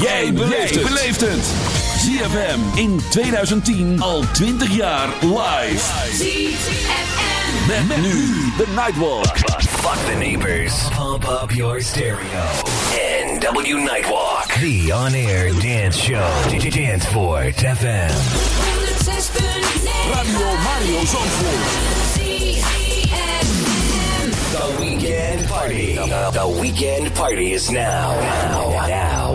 jij beleeft het. ZFM in 2010 al 20 jaar live. ZFM. Met, met nu de Nightwalk. Fuck the neighbors. Pump up your stereo. NW Nightwalk. The on-air dance show. Danceport FM. 106.9 Radio Mario Zandvoort. ZFM. The weekend party. The, the weekend party is now, now, now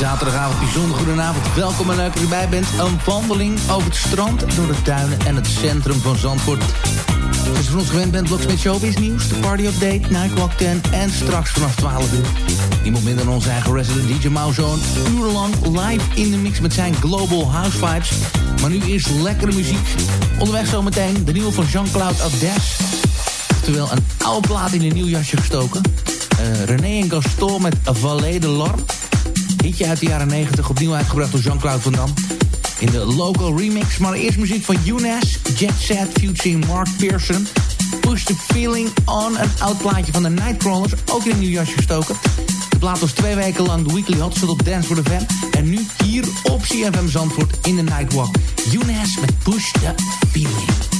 Zaterdagavond, bijzonder goedenavond. Welkom en leuk dat u erbij bent. Een wandeling over het strand, door de duinen en het centrum van Zandvoort. Als je van ons gewend bent, Bloksmith Showbiz nieuws, de party update, Nightwalk 10 en straks vanaf 12 uur. Niemand minder dan onze eigen resident DJ Mauzoon. Urenlang live in de mix met zijn Global House Vibes. Maar nu eerst lekkere muziek. Onderweg zometeen de nieuwe van Jean-Claude Abdes. Oftewel een oude plaat in een nieuw jasje gestoken. Eh, René en Gaston met Vallée de Lorme. Hitje uit de jaren 90, opnieuw uitgebracht door Jean-Claude Van Damme. In de local remix, maar eerst muziek van Younes, Jet Set, featuring Mark Pearson. Push the Feeling On, een oud plaatje van de Nightcrawlers, ook in een nieuw jasje gestoken. De plaat was twee weken lang de Weekly Hot op Dance for the Fan. En nu hier op CFM Zandvoort in de Nightwalk. Younes met Push the Feeling.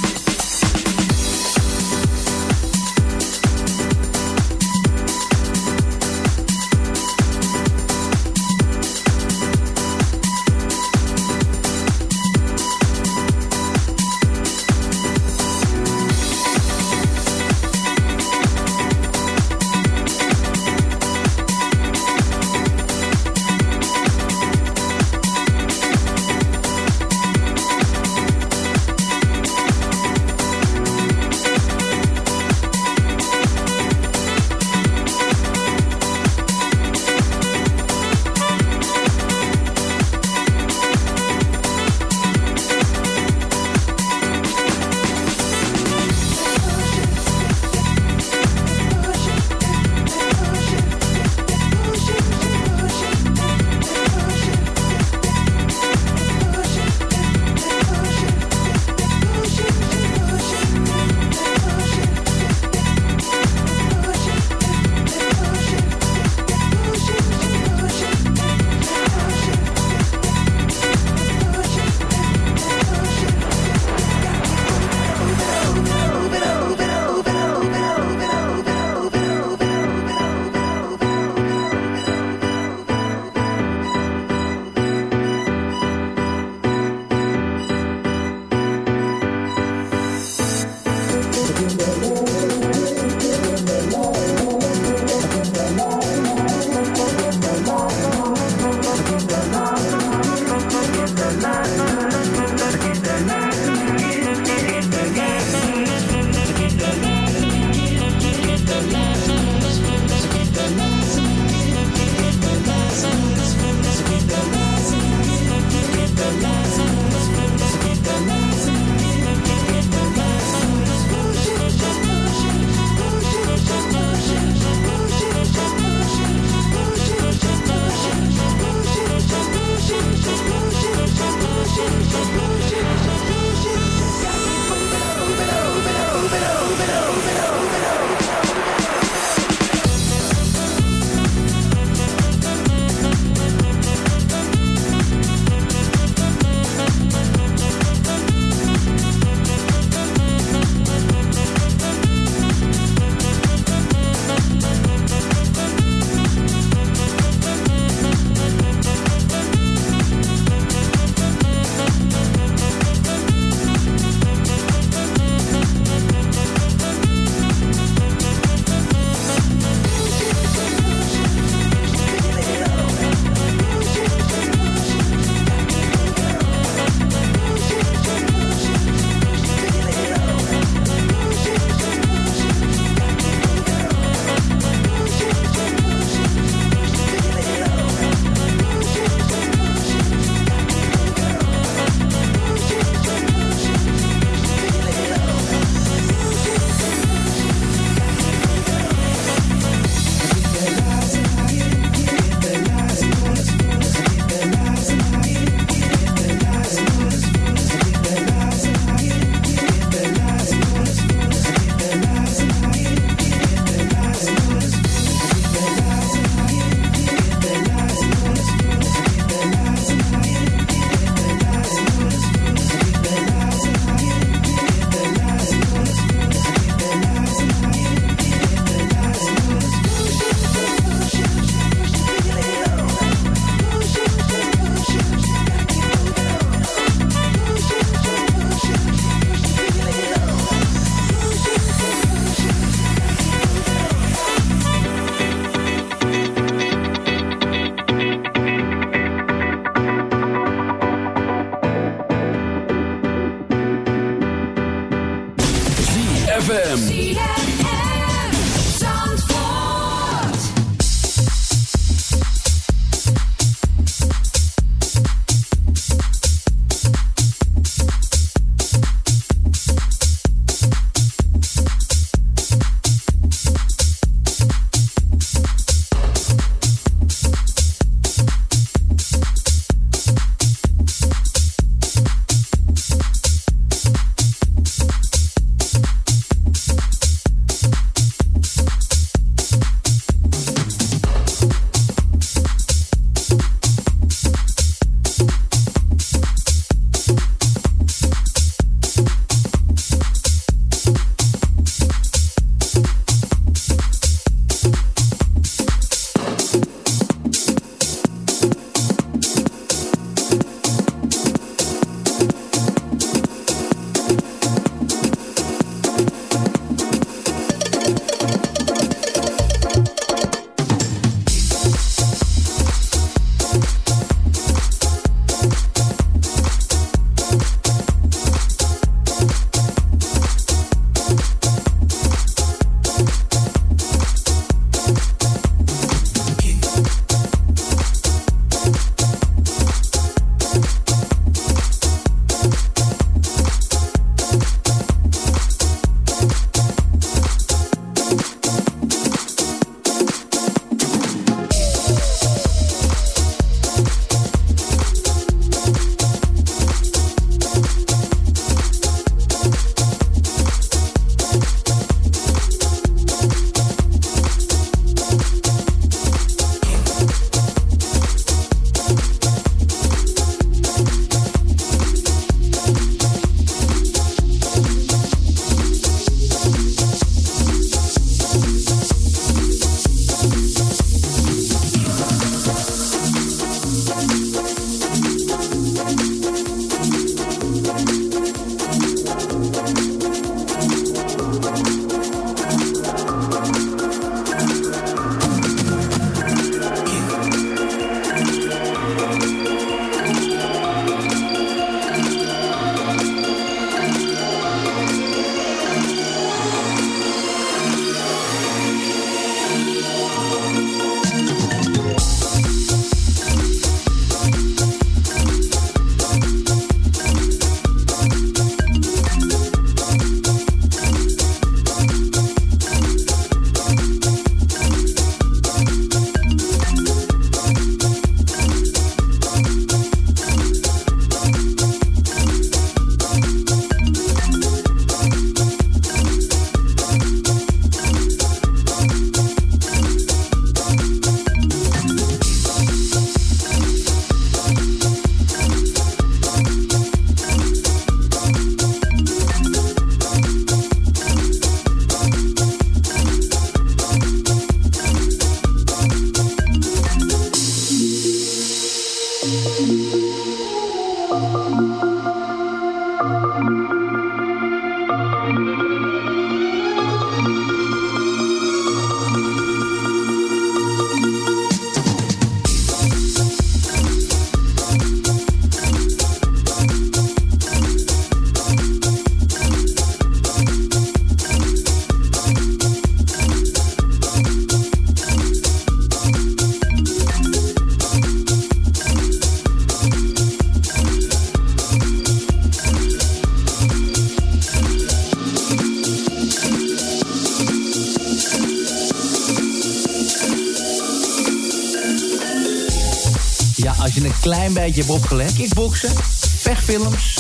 Beetje heb opgelegd. Kickboksen, vechtfilms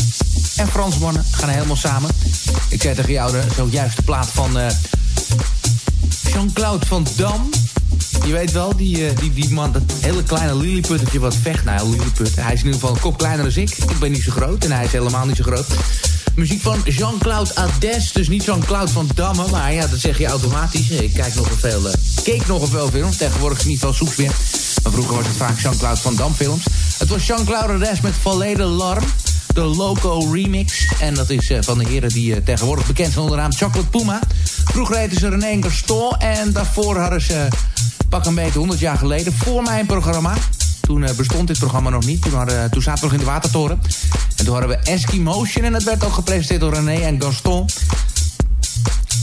en Fransmannen gaan helemaal samen. Ik zei tegen jou de zojuist plaat van uh, Jean-Claude Van Dam. Je weet wel, die, uh, die, die man, dat hele kleine lilliputtertje wat vecht. Nou, lilliput. Hij is in ieder geval een kop kleiner dan ik. Ik ben niet zo groot en hij is helemaal niet zo groot. Muziek van Jean-Claude Ades. Dus niet Jean-Claude van Damme. Maar ja, dat zeg je automatisch. Ik kijk nog veel, uh, keek nog veel films. Tegenwoordig niet veel soeps meer. Maar vroeger was het vaak Jean-Claude van Dam films. Het was Jean-Claude Res met Volledig Larm. De Loco Remix. En dat is uh, van de heren die uh, tegenwoordig bekend zijn onder de naam Chocolate Puma. Vroeger reden ze René Gaston. En daarvoor hadden ze pak een beetje 100 jaar geleden voor mijn programma. Toen uh, bestond dit programma nog niet. Toen, hadden, toen zaten we nog in de Watertoren. En toen hadden we Eskimotion. En dat werd ook gepresenteerd door René en Gaston.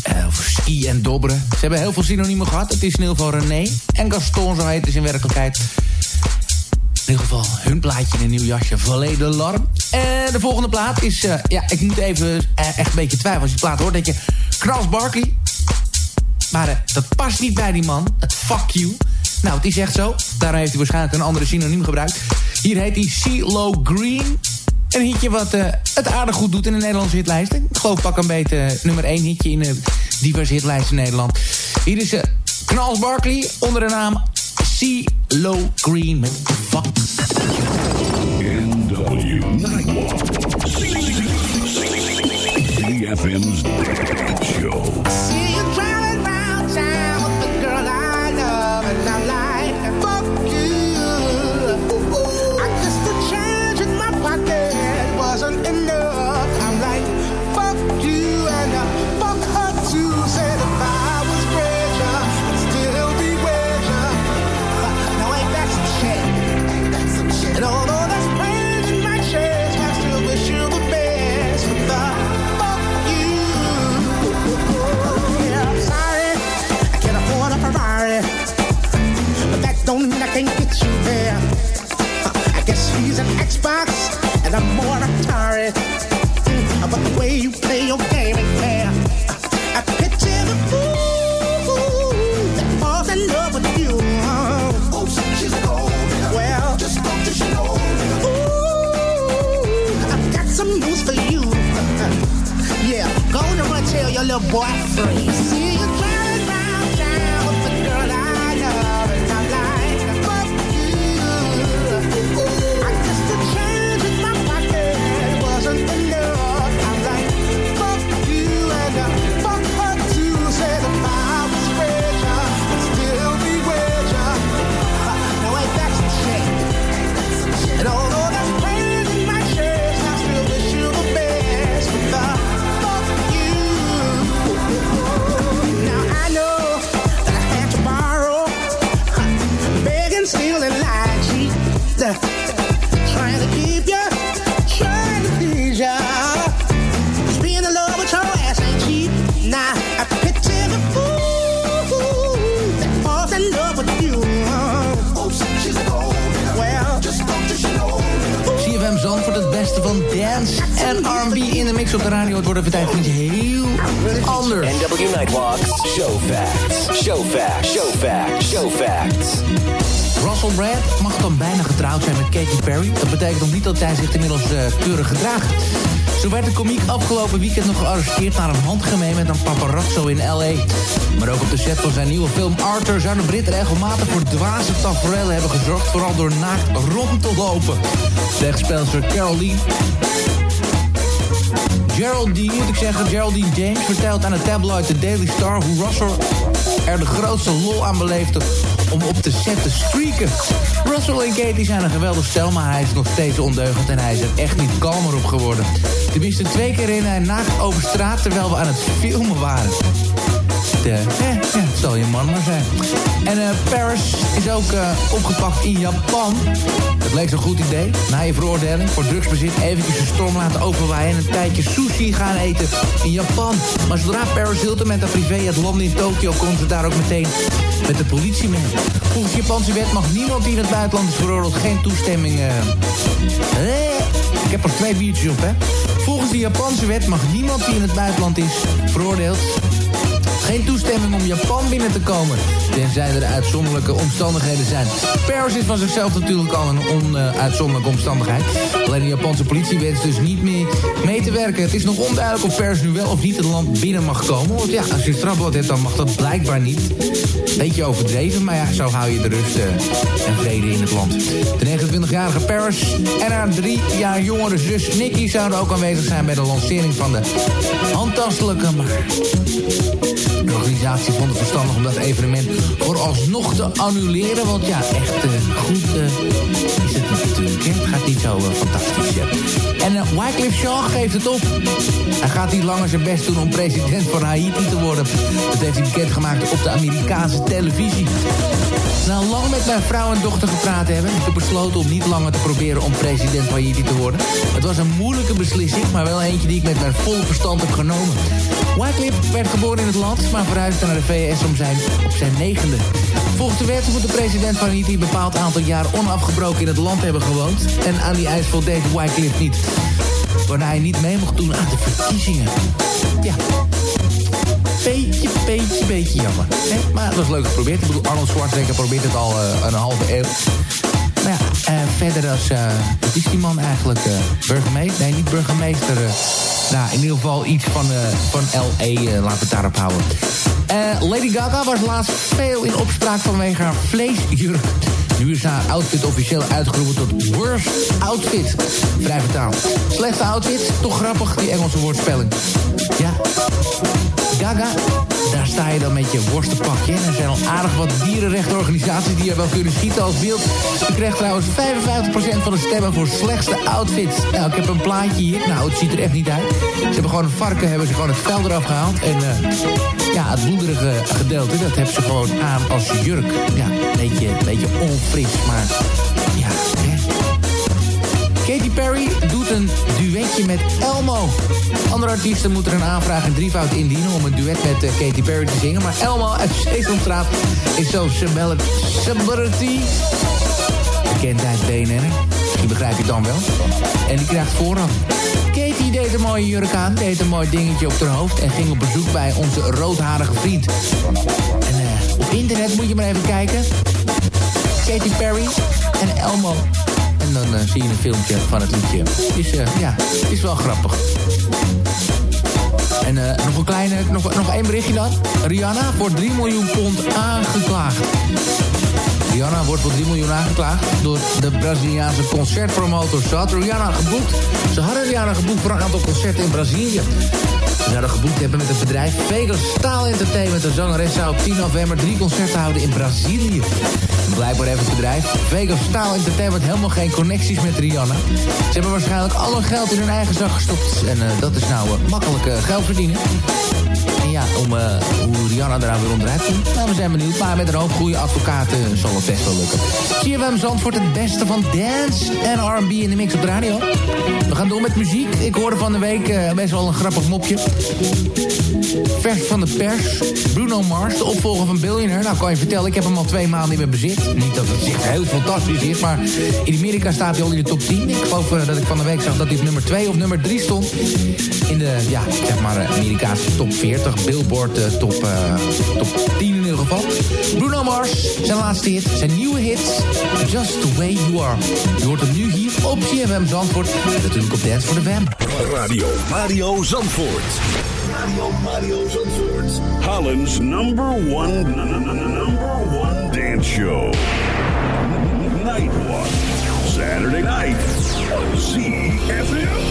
Uh, ski en dobberen. Ze hebben heel veel synoniemen gehad. Het is in ieder geval René en Gaston, zo heet het in werkelijkheid. In ieder geval hun plaatje in een nieuw jasje. Valet de Larm. En de volgende plaat is... Uh, ja, ik moet even uh, echt een beetje twijfelen als je plaat hoort. denk je, Kras Barkley. Maar dat past niet bij die man. Het fuck you. Nou, het is echt zo. Daarom heeft hij waarschijnlijk een andere synoniem gebruikt. Hier heet hij CeeLo Green. Een hitje wat het aardig goed doet in de Nederlandse hitlijsten. Ik geloof pak een beetje nummer 1 hitje in diverse hitlijsten in Nederland. Hier is Knals Barkley onder de naam CeeLo Green met Fuck. NW Nightwalk. CFM's Dance Show. You there. I guess he's an Xbox and I'm more Atari. Mm, But the way you play your game ain't fair. I picture the fool that falls in love with you. Oh, she's gold. Well, just don't you know. Ooh, I've got some news for you. Yeah, go on and run tell your little boy free. Betekent nog niet dat hij zich inmiddels uh, keurig gedraagt. Zo werd de komiek afgelopen weekend nog gearresteerd... naar een handgemeen met een paparazzo in L.A. Maar ook op de set van zijn nieuwe film Arthur... zou de Brit regelmatig voor dwaze tafereelen hebben gezorgd... vooral door naakt rond te lopen. Tegenspeelster Caroline Geraldine, moet ik zeggen, Geraldine James vertelt aan het tabloid The Daily Star hoe Russell er de grootste lol aan beleefde om op te streaken. Russell en Katie zijn een geweldig stel, maar hij is nog steeds ondeugend en hij is er echt niet kalmer op geworden. Tenminste twee keer in hij naakt over straat terwijl we aan het filmen waren. Eh, het zal je man maar zijn. En uh, Paris is ook uh, opgepakt in Japan. Dat leek zo'n goed idee. Na je veroordeling voor drugsbezit eventjes een storm laten overwaaien... en een tijdje sushi gaan eten in Japan. Maar zodra Paris Hilton met haar privé het land in Tokio... kon ze daar ook meteen met de politie mee. Volgens Japanse wet mag niemand die in het buitenland is veroordeeld... geen toestemming... Uh... Ik heb er twee biertjes op, hè. Volgens de Japanse wet mag niemand die in het buitenland is veroordeeld geen toestemming om Japan binnen te komen. Tenzij er uitzonderlijke omstandigheden zijn. Paris is van zichzelf natuurlijk al een onuitzonderlijke omstandigheid. Alleen de Japanse politie wenst dus niet meer mee te werken. Het is nog onduidelijk of Paris nu wel of niet het land binnen mag komen. Want ja, als je strafblad hebt, dan mag dat blijkbaar niet. Beetje overdreven, maar ja, zo hou je de rust uh, en vrede in het land. De 29-jarige Paris en haar drie jaar jongere zus Nicky zouden ook aanwezig zijn bij de lancering van de handtastelijke, de organisatie vond het verstandig om dat evenement vooralsnog te annuleren. Want ja, echt uh, goed uh, is het natuurlijk. Het gaat niet zo uh, fantastisch. En Wycliffe Jean geeft het op. Hij gaat niet langer zijn best doen om president van Haiti te worden. Dat heeft hij bekendgemaakt op de Amerikaanse televisie. Na lang met mijn vrouw en dochter gepraat hebben... heb ik besloten om niet langer te proberen om president van Haiti te worden. Het was een moeilijke beslissing, maar wel eentje die ik met mijn vol verstand heb genomen. Wycliffe werd geboren in het land, maar verhuisde naar de VS om zijn, op zijn negende. Volgens de wet moet de president van Haiti een bepaald aantal jaar onafgebroken in het land hebben gewoond. En aan die eis voldeed Wycliffe niet. Waarna hij niet mee mocht doen aan de verkiezingen. Ja, beetje, beetje, beetje jammer. Maar het was leuk geprobeerd. Ik bedoel, Arnold Schwarzenegger probeert het al uh, een halve eeuw. Maar ja, uh, verder als... Wat is die man eigenlijk? burgemeester? Nee, niet burgemeester. nou, in ieder geval iets van, van L.E. laten we het daarop houden. Lady Gaga was laatst veel in opspraak vanwege haar vleesjurk. Nu is haar outfit officieel uitgeroepen tot worst outfit. Vrij vertaald. Slechtste outfit, toch grappig, die Engelse woordspeling. Ja, Gaga. Daar sta je dan met je worstenpakje. En er zijn al aardig wat dierenrechtenorganisaties die je wel kunnen schieten als beeld. Je krijgt trouwens 55% van de stemmen voor slechtste outfit. Nou, ik heb een plaatje hier. Nou, het ziet er echt niet uit. Ze hebben gewoon een varken, hebben ze gewoon het vel eraf gehaald. En uh, ja, het bloederige gedeelte, dat hebben ze gewoon aan als jurk. Ja, een beetje, beetje onfris, maar Katy Perry doet een duetje met Elmo. Andere artiesten moeten een aanvraag in drievoud indienen... om een duet met uh, Katy Perry te zingen. Maar Elmo uit Sesamstraat is zo celebrity. Bekendheid BNN. Die begrijp je dan wel. En die krijgt voorrang. Katy deed een mooie jurk aan, deed een mooi dingetje op haar hoofd... en ging op bezoek bij onze roodharige vriend. En uh, op internet moet je maar even kijken. Katy Perry en Elmo en dan uh, zie je een filmpje van het liedje. Is, uh, ja, is wel grappig. En uh, nog een kleine, nog, nog één berichtje dan. Rihanna wordt 3 miljoen pond aangeklaagd. Rihanna wordt voor 3 miljoen aangeklaagd door de Braziliaanse concertpromotor. Ze had Rihanna geboekt. Ze hadden Rihanna geboekt voor een aantal concerten in Brazilië. Zouden geboekt hebben met het bedrijf Vegas Staal Entertainment. De zangeres zou op 10 november drie concerten houden in Brazilië. blijkbaar heeft het bedrijf Vegas Staal Entertainment helemaal geen connecties met Rihanna. Ze hebben waarschijnlijk al hun geld in hun eigen zak gestopt. En uh, dat is nou uh, makkelijk uh, geld verdienen. Ja, om uh, hoe Rihanna eraan weer onderuit komt. Nou, we zijn benieuwd. Maar met een hoop goede advocaten zal het best wel lukken. CFM Zandvoort het beste van dance en R&B in de mix op de radio. We gaan door met muziek. Ik hoorde van de week uh, best wel een grappig mopje. Vers van de pers. Bruno Mars, de opvolger van Billionaire. Nou, kan je vertellen, ik heb hem al twee maanden in mijn bezit. Niet dat het echt heel fantastisch is, maar in Amerika staat hij al in de top 10. Ik geloof uh, dat ik van de week zag dat hij op nummer 2 of nummer 3 stond. In de, ja, zeg maar, Amerikaanse top 40. Billboard uh, top, uh, top 10 in ieder geval. Bruno Mars, zijn laatste hit, zijn nieuwe hit. Just the way you are. Je hoort hem nu hier op CFM Zandvoort. En natuurlijk op Dance for the Fam. Radio Mario Zandvoort. Radio Mario Zandvoort. Holland's number one, number one dance show. Nightwalk. Saturday night. ZFM.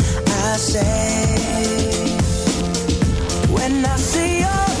Say, when I see your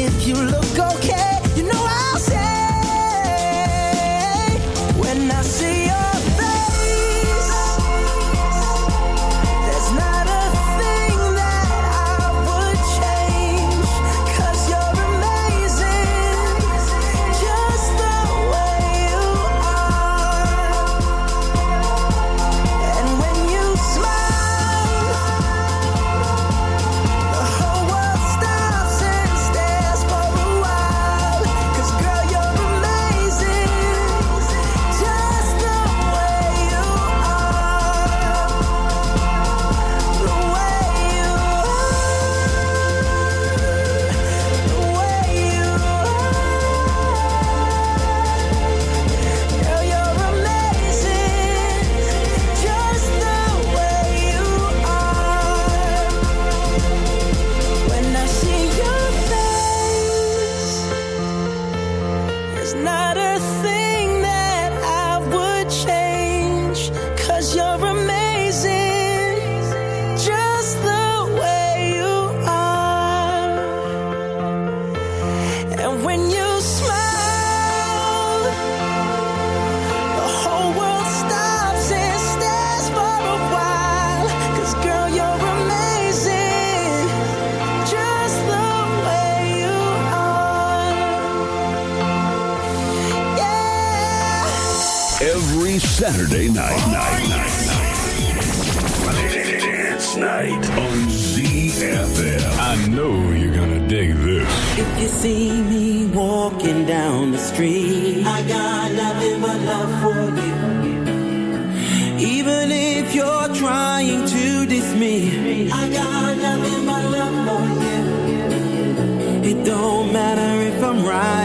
night, night, night, night. Dance night on ZFM. I know you're gonna dig this. If you see me walking down the street, I got nothing but love for you. Even if you're trying to diss me, I got nothing but love for you. It don't matter if I'm riding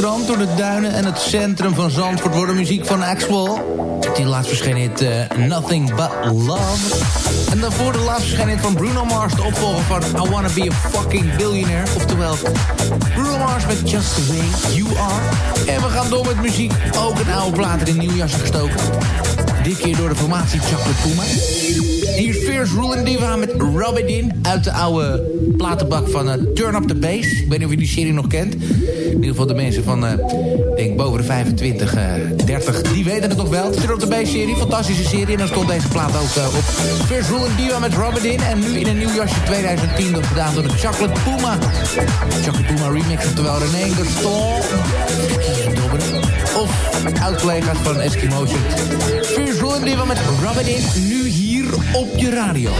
door de duinen en het centrum van Zandvoort... wordt de muziek van Axwell. Die laatst verschenen hit eh, Nothing But Love. En daarvoor de laatst verschenen hit van Bruno Mars... de opvolger van I Wanna Be A Fucking Billionaire. Oftewel, Bruno Mars met Just The Way You Are. En we gaan door met muziek. Ook een oude plaat in nieuw jasje gestoken. Dit keer door de formatie Chocolate Puma. Hier Fierce Ruling Diva met Robin In uit de oude platenbak van eh, Turn Up The Bass. Ik weet niet of je die serie nog kent. Geval de mensen van, eh, ik denk boven de 25, eh 30, die weten het nog wel. De Turn Up The Bass serie, fantastische serie. En daar stond deze plaat ook eh, op. Fierce Ruling Diva met Robin In. En nu in een nieuw jasje 2010, dat gedaan door de Chocolate Puma. Chocolate Puma remix, oftewel René Gaston. Of oud-collega's van Eskimotion. Fierce Ruling Diva met Robin In. Nu hier op je radio.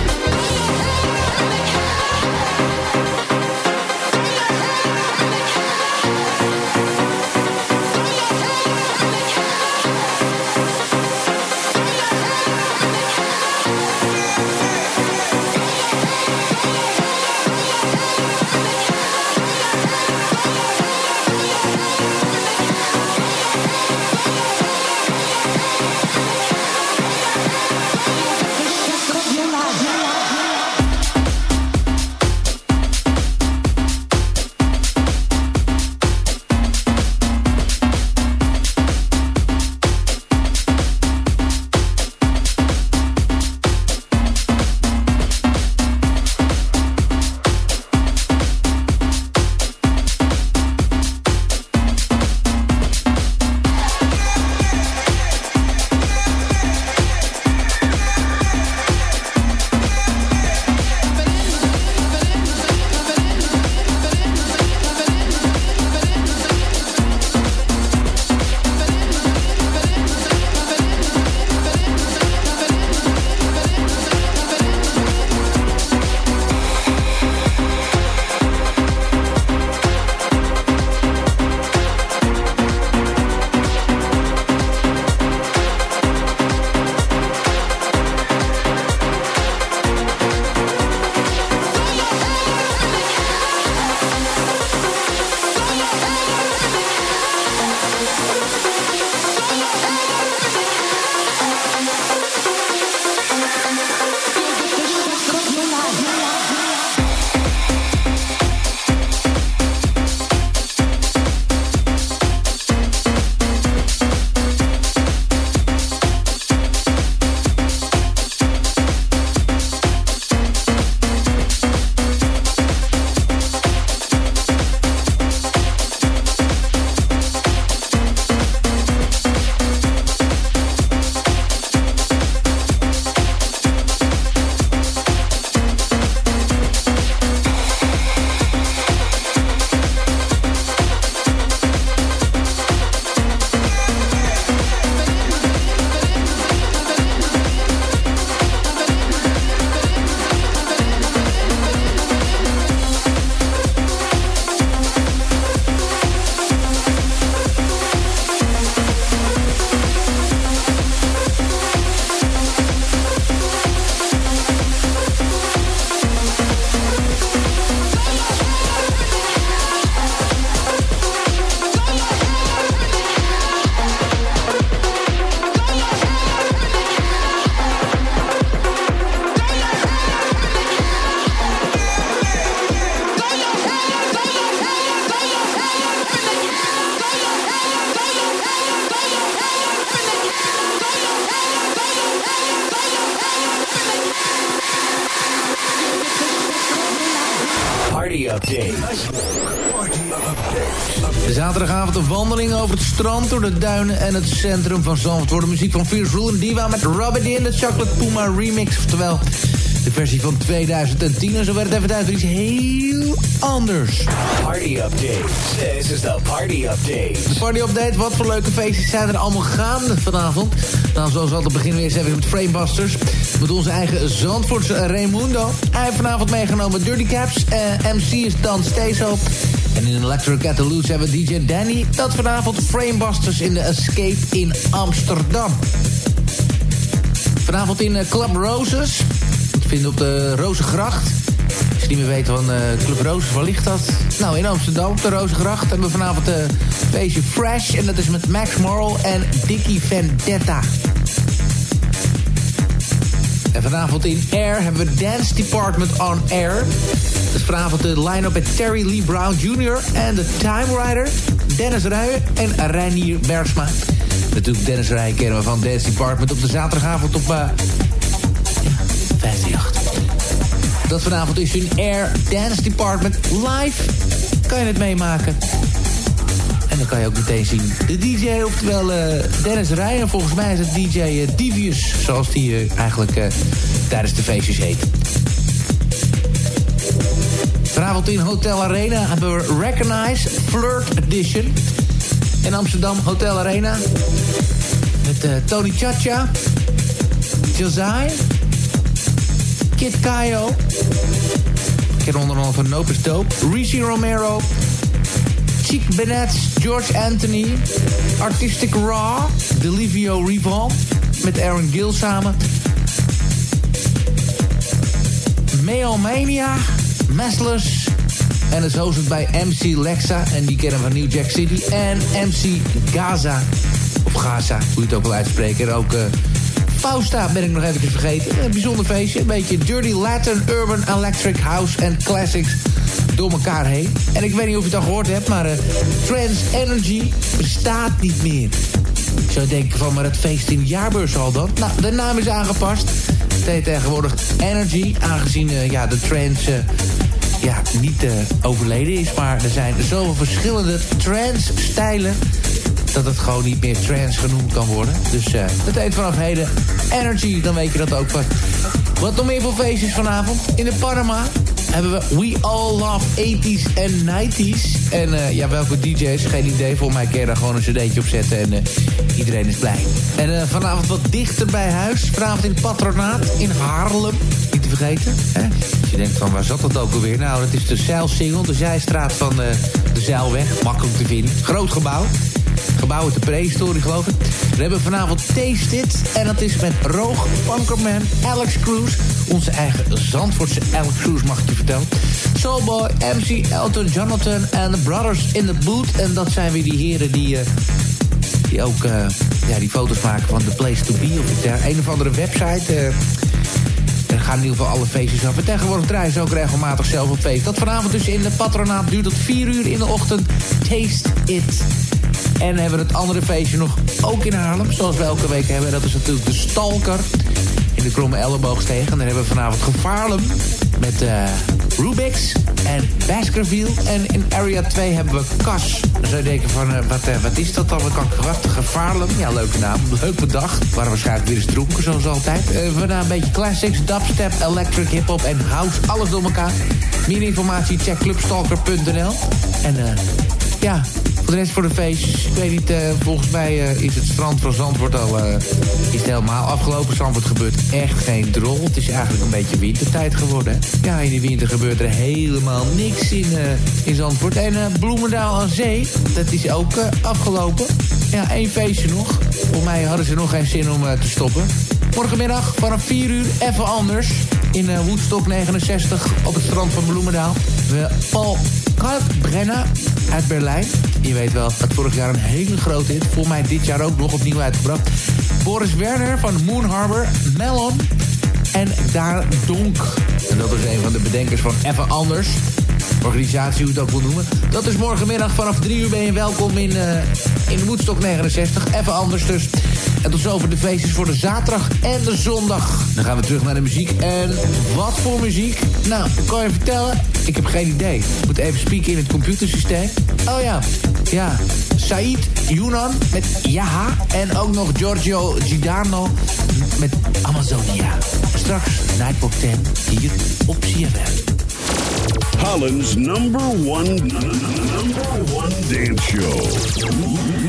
Strand, door de duinen en het centrum van Zandvoort. De muziek van Fierce Rule Diva met Robin in de Chocolate Puma remix. Oftewel, de versie van 2010. En zo werd het even voor iets heel anders. Party Update. This is the Party Update. De party update, wat voor leuke feestjes zijn er allemaal gaande vanavond? Nou, zoals altijd beginnen we eerst even met Framebusters. Met onze eigen Zandvoortse Raimundo. Hij heeft vanavond meegenomen Dirty Caps. Eh, MC is Dan Steso. En in Electric Catalooze hebben we DJ Danny. Dat vanavond Framebusters in de Escape in Amsterdam. Vanavond in eh, Club Roses. Dat vinden op de Rozengracht. Als je niet meer weet van eh, Club Roses, waar ligt dat? Nou, in Amsterdam, de Rozengracht, hebben we vanavond een feestje Fresh. En dat is met Max Morrill en Dickie Vendetta. En vanavond in Air hebben we Dance Department on Air. Dus vanavond de line-up met Terry Lee Brown Jr. en de Time Rider, Dennis Ruijen en Reinier Bergsma. Natuurlijk Dennis Ruijen kennen we van Dance Department op de zaterdagavond op... Uh, 58. Dat vanavond is in Air Dance Department live. Kan je het meemaken. Dan kan je ook meteen zien de DJ, oftewel uh, Dennis Rijen. Volgens mij is het DJ uh, Divius, zoals die uh, eigenlijk tijdens de feestjes heet. Vanavond in Hotel Arena hebben we Recognize Flirt Edition. In Amsterdam Hotel Arena. Met Tony Chacha. Josiah. Kid Kayo. Ik ken onder andere van Nopus Dope. Rishi Romero. Chic Bennett, George Anthony. Artistic Raw. Delivio Rival. Met Aaron Gill samen. Meomania. Messless. En het is bij MC Lexa. En die kennen van New Jack City. En MC Gaza. Of Gaza, hoe je het ook wil uitspreken. En ook... Uh, Fausta ben ik nog even vergeten. Een bijzonder feestje. Een beetje dirty Latin, urban, electric house en classics door elkaar heen. En ik weet niet of je het al gehoord hebt, maar uh, Trans Energy bestaat niet meer. Ik zou denken van, maar het feest in jaarbeurs al dan? Nou, de naam is aangepast. Het heet tegenwoordig Energy, aangezien uh, ja, de trans... Uh, ja, niet overleden is, maar er zijn zoveel verschillende trance-stijlen dat het gewoon niet meer trance genoemd kan worden. Dus het heet vanaf heden Energy, dan weet je dat ook. Wat nog meer voor feestjes vanavond? In de Panama hebben we We All Love 80s en 90s. En uh, ja, welke DJ's? Geen idee. Voor mij je daar gewoon een cd'tje op zetten en uh, iedereen is blij. En uh, vanavond wat dichter bij huis. Vanavond in het patronaat in Haarlem. Niet te vergeten. Hè? Je denkt van waar zat dat ook alweer? Nou, dat is de Zeilsingel, de zijstraat van de Zeilweg. Makkelijk te vinden. Groot gebouw. Gebouw uit de prehistorie, geloof ik. We hebben vanavond Taste It. En dat is met Roog, Funkerman, Alex Cruz. Onze eigen Zandvoortse Alex Cruz, mag ik je vertellen. Soulboy, MC, Elton, Jonathan en The Brothers in the Boot. En dat zijn weer die heren die... Uh, die ook uh, ja, die foto's maken van The Place to Be. Of daar een of andere website. Uh, er gaan in ieder geval alle feestjes af. En tegenwoordig draaien ze ook regelmatig zelf op feest. Dat vanavond dus in de patronaat duurt tot 4 uur in de ochtend. Taste It. En hebben we het andere feestje nog ook in Haarlem. Zoals we elke week hebben. Dat is natuurlijk de Stalker. In de Kromme Elleboogsteeg. En dan hebben we vanavond Gevaarlem. Met uh, Rubix en Baskerville. En in Area 2 hebben we Kas. Dan zou je denken van, wat, uh, wat is dat dan? Wat kan wat? Gevaarlem? Ja, leuke naam. Leuke dag. We waren waarschijnlijk weer eens dronken, zoals altijd. we hebben een beetje classics, dubstep, electric, hip-hop en house. Alles door elkaar. Meer informatie, check clubstalker.nl. En ja, de rest voor de feestjes. Ik weet niet, uh, volgens mij uh, is het strand van Zandvoort al uh, is helemaal afgelopen. Zandvoort gebeurt echt geen drol. Het is eigenlijk een beetje wintertijd geworden. Ja, in de winter gebeurt er helemaal niks in, in Zandvoort. En Bloemendaal aan Zee, dat is ook afgelopen. Ja, één feestje nog. Voor mij hadden ze nog geen zin om te stoppen. Morgenmiddag vanaf 4 uur even anders. In Woodstock 69 op het strand van Bloemendaal. We Paul Kalkbrenner uit Berlijn. Je weet wel, het vorig jaar een hele grote hit. Voor mij dit jaar ook nog opnieuw uitgebracht. Boris Werner van Moon Harbor, Melon en Daar Donk. En dat is een van de bedenkers van Even Anders. Organisatie, hoe je het ook wil noemen. Dat is morgenmiddag vanaf 3 uur ben je welkom in, uh, in Woodstock 69. Even anders dus. En tot zover de feestjes voor de zaterdag en de zondag. Dan gaan we terug naar de muziek. En wat voor muziek? Nou, kan je vertellen, ik heb geen idee. Ik moet even spieken in het computersysteem. Oh ja, ja. Said Yunan met Yaha. En ook nog Giorgio Gidano met Amazonia. Straks Nightwalk 10 hier op CFM. Holland's number one, number one dance show.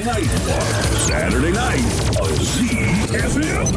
Nightwalk. Saturday night on ZFM.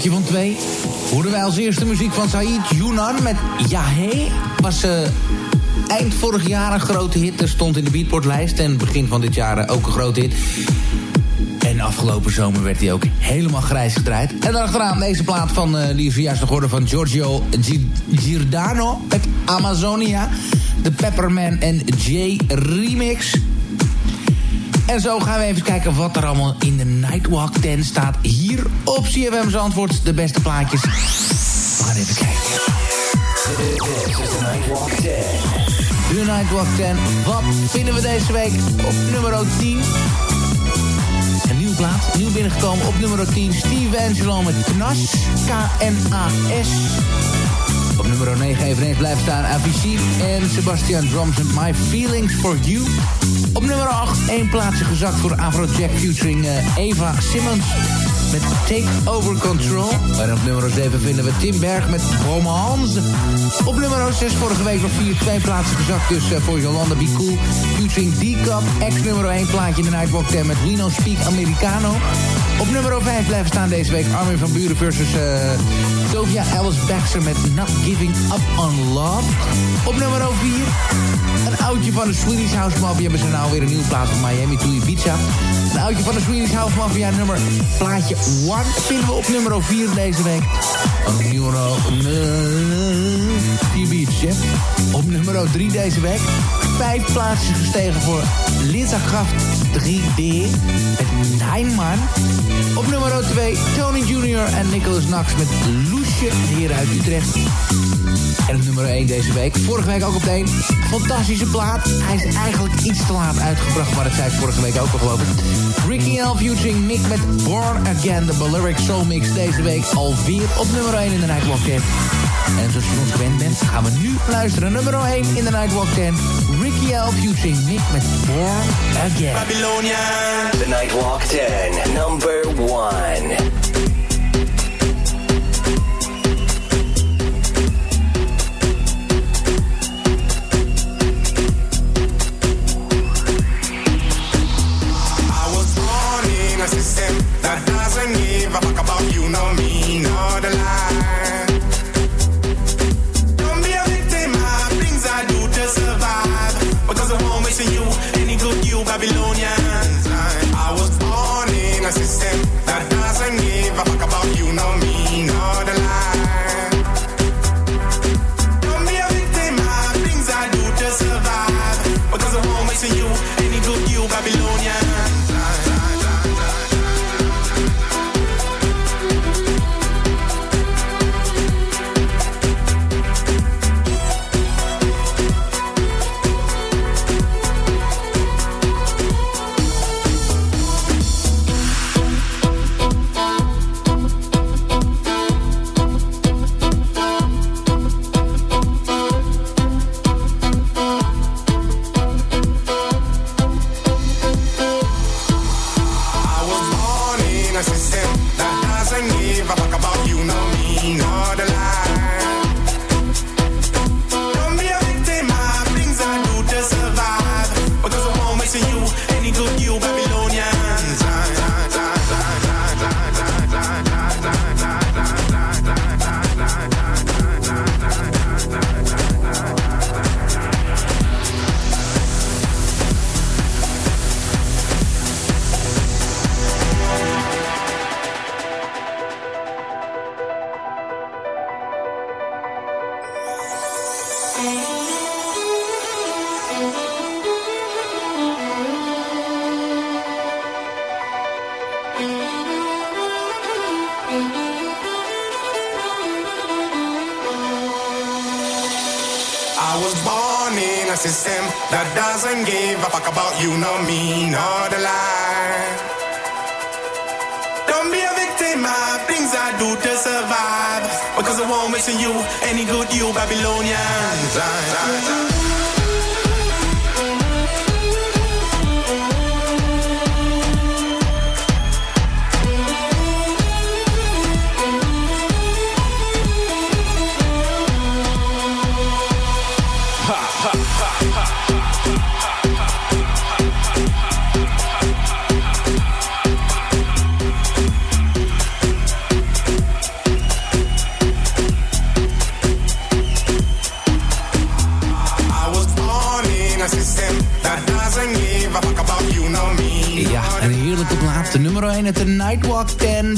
Blokje van twee hoorden wij als eerste muziek van Said Yunan met Yahe. Was eh, eind vorig jaar een grote hit. Er stond in de Beatport-lijst en begin van dit jaar eh, ook een grote hit. En afgelopen zomer werd hij ook helemaal grijs gedraaid. En daarachteraan deze plaat van, eh die nog van Giorgio Gi- Giordano met Amazonia. De Pepperman en J remix. En zo gaan we even kijken wat er allemaal in de Nightwalk 10 staat. Hier op CFM's antwoord de beste plaatjes. We gaan even kijken. This is the Nightwalk 10. De Nightwalk 10. Wat vinden we deze week op nummer 10? Een nieuwe plaat, nieuw binnengekomen op nummer 10. Steve Angelo met Knas. K-N-A-S. Nummer 9 eveneens blijft staan Avicii en Sebastian Drums met My Feelings For You. Op nummer 8 één plaatsje gezakt voor Afrojack featuring eh, Eva Simmons met Take Over Control. En op nummer 7 vinden we Tim Berg met Romance. Op nummer 6 vorige week nog 4, twee plaatsen gezakt dus eh, voor Jolanda Be Cool. Featuring D-Cup, ex nummer 1 plaatje in de Nightwalk 10 met We No Speak Americano. Op nummer 5 blijven staan deze week Armin van Buren versus eh Sofia Alice Baxter met Not Giving Up On Love. Op nummer 4 een oudje van de Swedish House Mafia. Hebben ze nou weer een nieuwe plaat van Miami to Ibiza. Een oudje van de Swedish House Mafia nummer plaatje 1 vinden we op nummer 4 deze week. Numero... Vier biertjes, Op nummer 3 deze week. Vijf plaatsjes gestegen voor Lisa Kraft 3D. Met Nijnman. Op nummer 2 Tony Jr. en Nicholas Nax met Loesje, hier uit Utrecht. En op nummer 1 deze week. Vorige week ook op de 1. Fantastische plaat. Hij is eigenlijk iets te laat uitgebracht, maar dat zei ik vorige week ook al geloof ik. Ricky L. featuring Nick met Born Again, de Balearic Soul Mix. Deze week alweer op nummer 1 in de Nightwalk 10. En zoals je ons gewend bent, gaan we nu luisteren. Nummer 1 in de Nightwalk 10. L. featuring Nick met Born Again. Babylonia. The Nightwalk 10, number you know me. 1.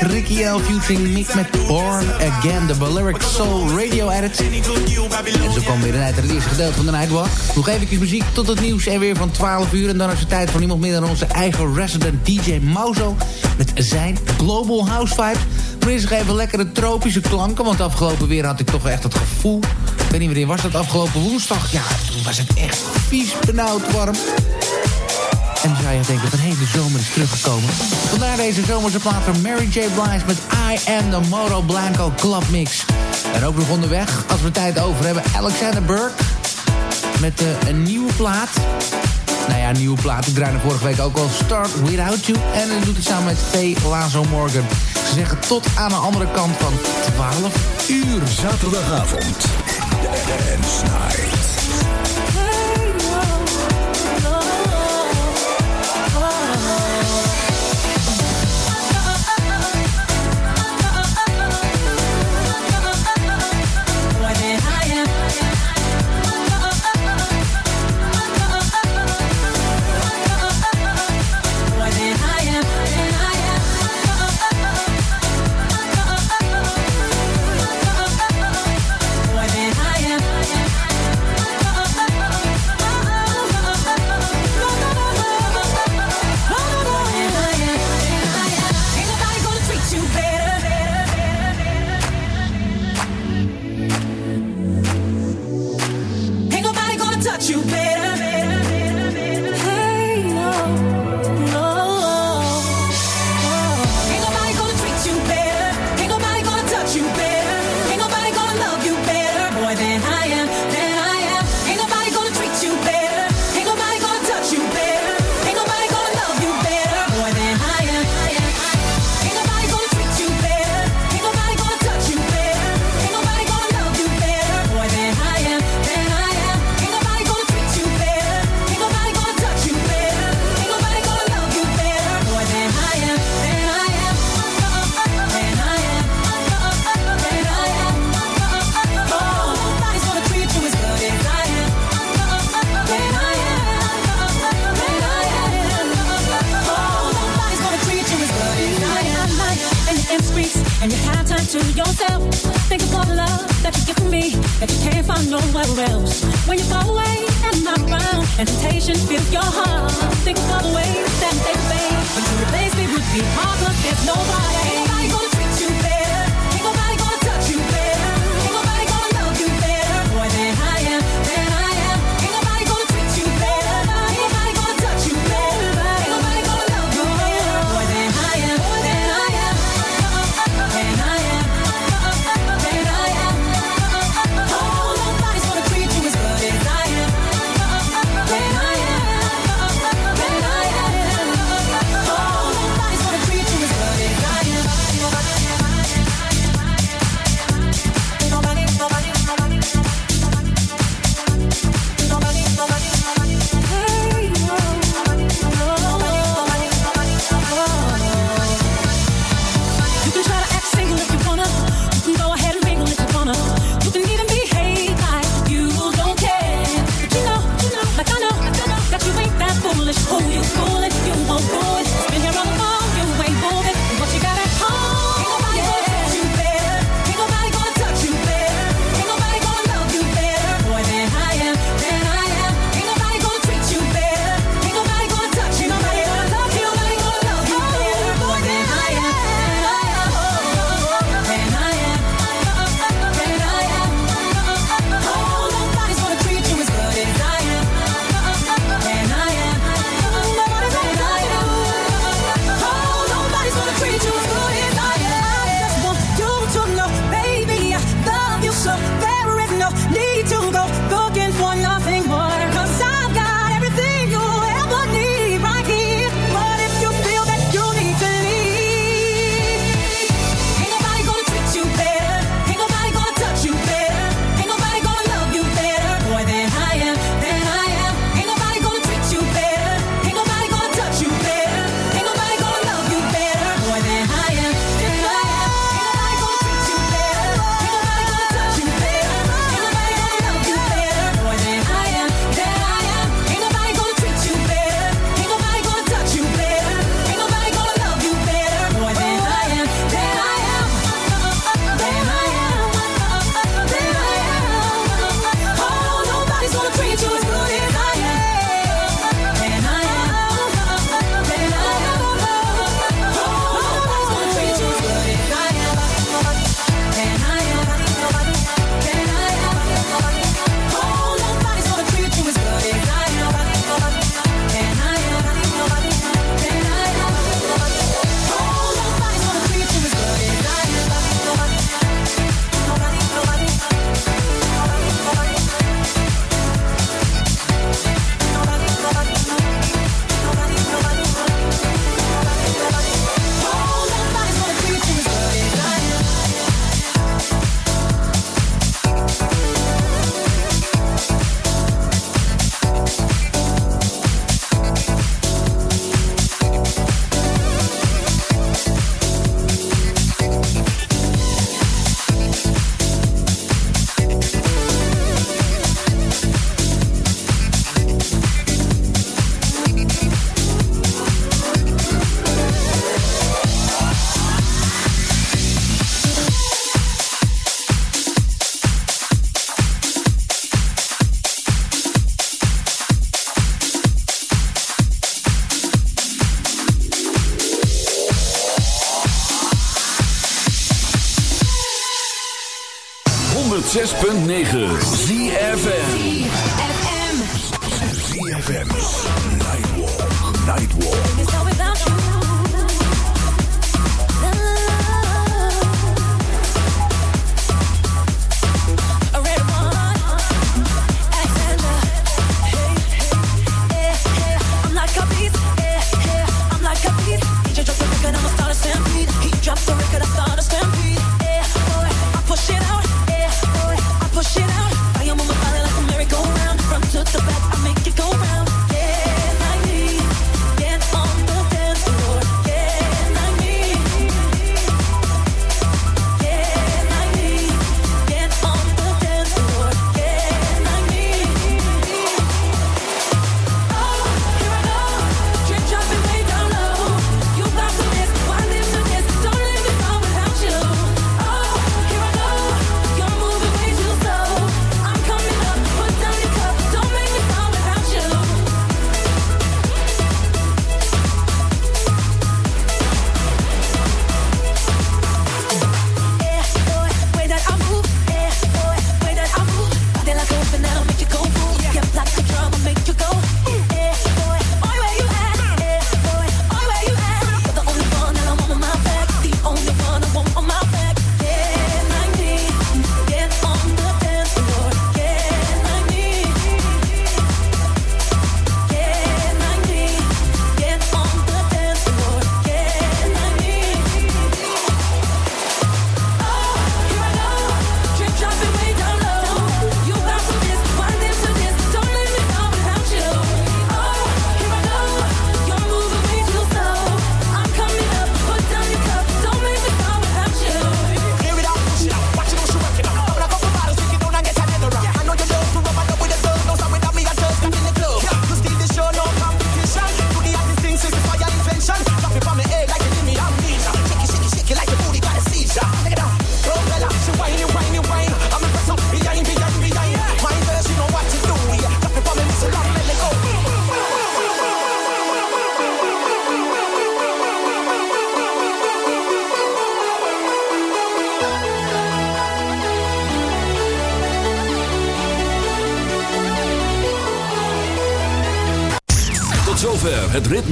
Ricky L. featuring Mick met Born Again, de Balearic Soul Radio Edit. En zo komen we weer uit het eerste gedeelte van de Nightwalk. Nog even muziek tot het nieuws en weer van 12 uur. En dan is het tijd voor niemand meer dan onze eigen resident DJ Mauzo. Met zijn Global House Vibes. Maar eerst even lekkere tropische klanken. Want afgelopen weer had ik toch echt het gevoel... Ik weet niet wanneer was dat, afgelopen woensdag? Ja, toen was het echt vies benauwd warm. En dan zou je denken van, hé, hey, de zomer is teruggekomen. Vandaar deze zomerse plaat van Mary J. Blige met I Am The Moto Blanco Club Mix. En ook nog onderweg, als we tijd over hebben, Alexander Burke met uh, een nieuwe plaat. Nou ja, een nieuwe plaat. Ik draaide vorige week ook al Start Without You. En hij doet het samen met T. Lazo Morgan. Ze zeggen tot aan de andere kant van 12 uur. Zaterdagavond. Dance Night.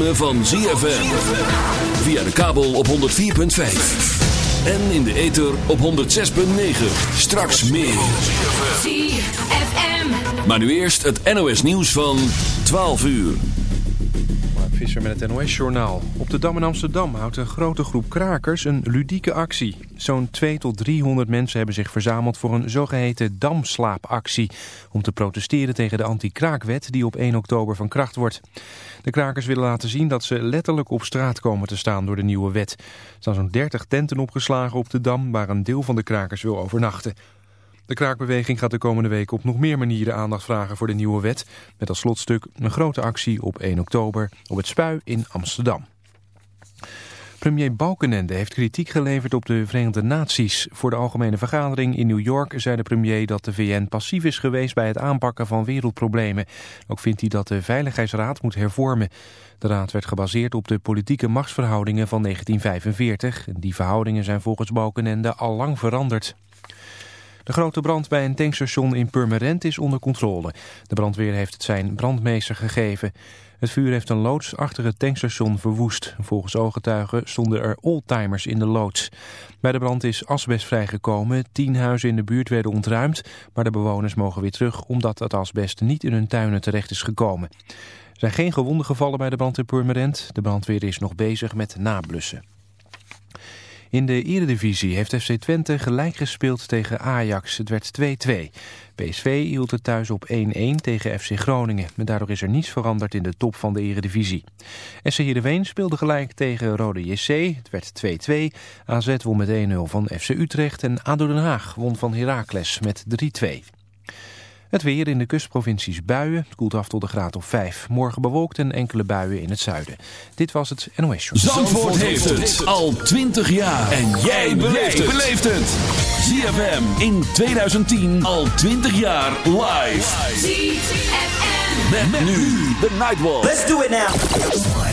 Ritme van ZFM. Via de kabel op 104.5. En in de ether op 106.9. Straks meer. ZFM. Maar nu eerst het NOS nieuws van 12 uur. Mark Visser met het NOS-journaal. Op de Dam in Amsterdam houdt een grote groep krakers een ludieke actie. Zo'n 2 tot 300 mensen hebben zich verzameld voor een zogeheten damslaapactie... om te protesteren tegen de anti-kraakwet die op 1 oktober van kracht wordt. De krakers willen laten zien dat ze letterlijk op straat komen te staan door de nieuwe wet. Er staan zo'n 30 tenten opgeslagen op de Dam waar een deel van de krakers wil overnachten. De kraakbeweging gaat de komende week op nog meer manieren aandacht vragen voor de nieuwe wet. Met als slotstuk een grote actie op 1 oktober op het Spui in Amsterdam. Premier Balkenende heeft kritiek geleverd op de Verenigde Naties. Voor de Algemene Vergadering in New York zei de premier dat de VN passief is geweest bij het aanpakken van wereldproblemen. Ook vindt hij dat de Veiligheidsraad moet hervormen. De raad werd gebaseerd op de politieke machtsverhoudingen van 1945. Die verhoudingen zijn volgens Balkenende al lang veranderd. De grote brand bij een tankstation in Purmerend is onder controle. De brandweer heeft het zijn brandmeester gegeven. Het vuur heeft een loods achter het tankstation verwoest. Volgens ooggetuigen stonden er oldtimers in de loods. Bij de brand is asbest vrijgekomen. Tien huizen in de buurt werden ontruimd. Maar de bewoners mogen weer terug omdat het asbest niet in hun tuinen terecht is gekomen. Er zijn geen gewonden gevallen bij de brand in Purmerend. De brandweer is nog bezig met nablussen. In de Eredivisie heeft FC Twente gelijk gespeeld tegen Ajax. Het werd 2-2. PSV hield het thuis op 1-1 tegen FC Groningen. Maar daardoor is er niets veranderd in de top van de Eredivisie. SC Heerenveen speelde gelijk tegen Rode JC. Het werd 2-2. AZ won met 1-0 van FC Utrecht. En ADO Den Haag won van Heracles met 3-2. Het weer in de kustprovincies buien. Het koelt af tot de graad of 5. Morgen bewolkt en enkele buien in het zuiden. Dit was het NOS Show. Zandvoort heeft het al 20 jaar. En jij beleeft het. ZFM in 2010 al 20 jaar live. ZFM. Met, nu de Nightwalk. Let's do it now.